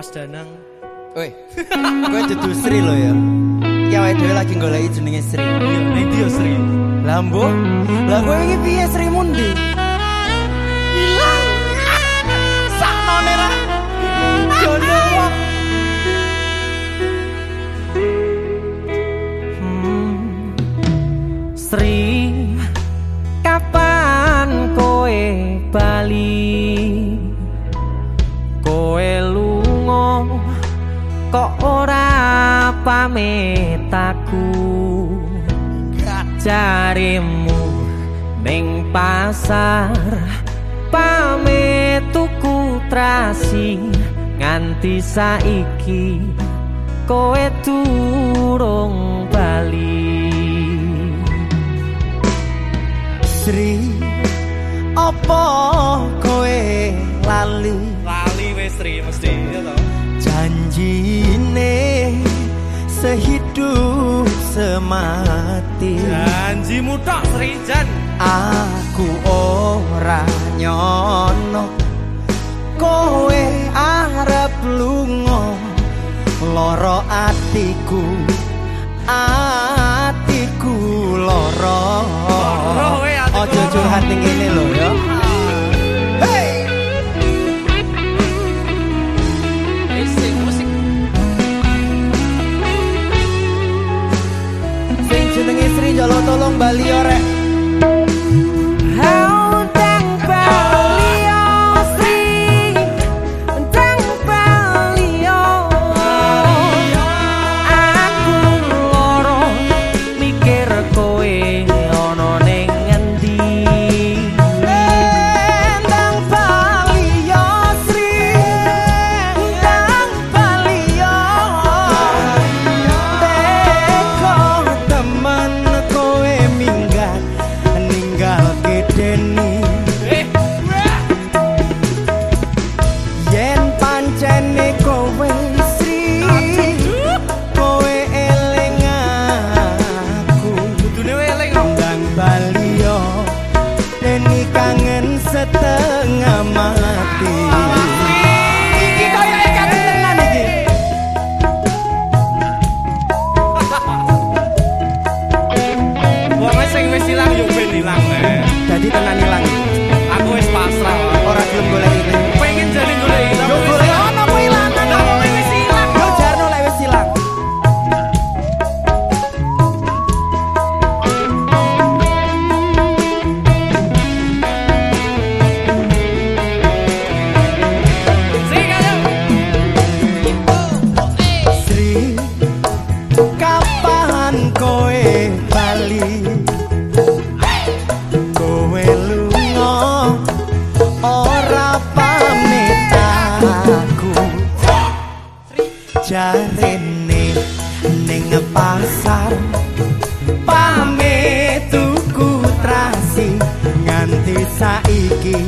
Mas Danang. Woi. Kowe dudu Sri lo ya. Iki awake dhewe lagi goleki jenenge Sri. Iya, ning dia Sri. Lambo. Lah kowe iki piye Sri mundi? Hilang. Sakno nera. Jono wong. Sri kapan koe bali kok ora pamit aku jarimu ning pasar pamit tuku trasi nganti saiki koe turung bali Sri. Apa kowe lali Lali wis Sri mesti ya. Janjine sehidup semati. Janjimu tok Sri Jan. aku ora nyono. Kowe arep lunga loro atiku kembali orang Jarene ning pasar. Pamit tuku trasi Nganti saiki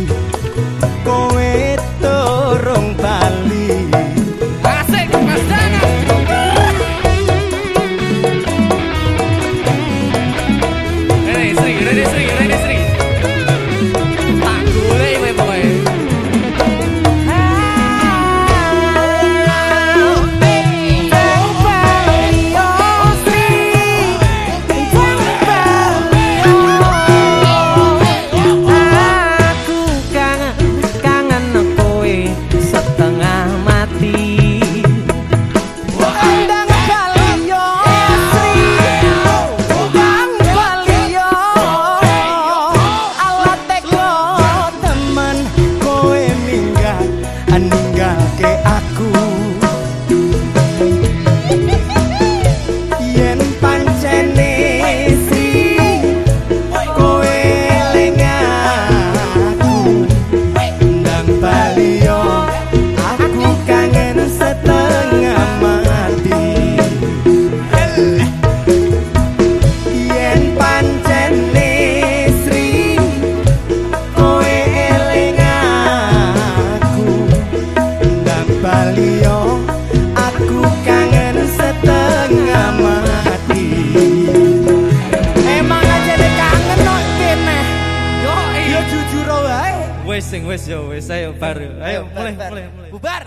sing wis yo wis ayo bar. Ayo mulai mulai. Bubar